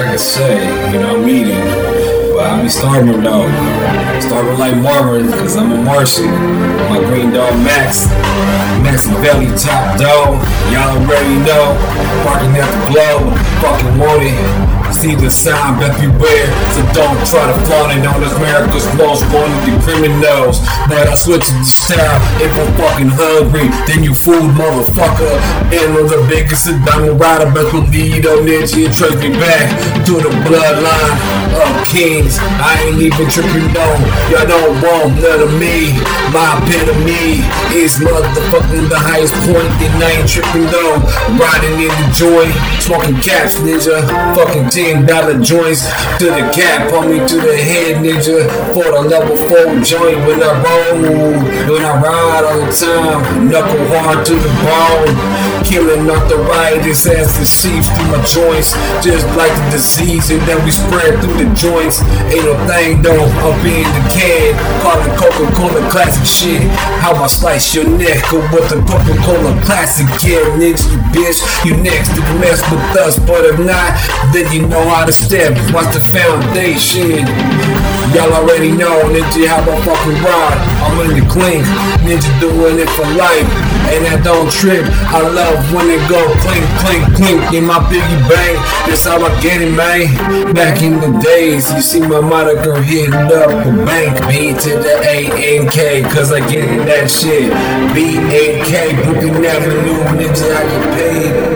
I can say, you know, I'm eating. But I be starving though. Starving like Marvin, cause I'm a Martian. My green dog Max. Max Belly top dog. Y'all already know. Barking at the globe. Fucking want it. See the sign, bet beware. So don't try to flaunt it on America's most wanted criminals. But I switch the style if I'm fucking hungry. Then you fool motherfucker. And I'm the biggest diamond rider, best believe on it. You trace me back to the bloodline of kings. I ain't even tripping no. Y'all don't want none of me. My epitome is motherfucking the highest point. And I ain't tripping though. Riding in the joy, smoking caps, ninja. Fucking ten dollar joints to the cap, me to the head, ninja. For the level four joint when I roll, when I ride all the time, knuckle hard to the bone. Killing off the riotous as the seeps through my joints, just like the disease, and then we spread through the joints. Ain't no thing though, I'm being the can, calling Coca-Cola classic shit. How I slice your neck or what the Coca-Cola classic yeah, nigga, you bitch. You next to mess with us, but if not, then you know how to step. What's the foundation? Y'all already know, ninja, how I fucking ride. I'm in the clink, ninja doing it for life. And I don't trip. I love when it go clink, clink, clink in my biggie bang. That's how I get it, man. Back in the days, you see my moniker hitting up a bank. B to the A N K, cause I get that shit. B A K, Brooklyn Avenue, ninja, I get paid.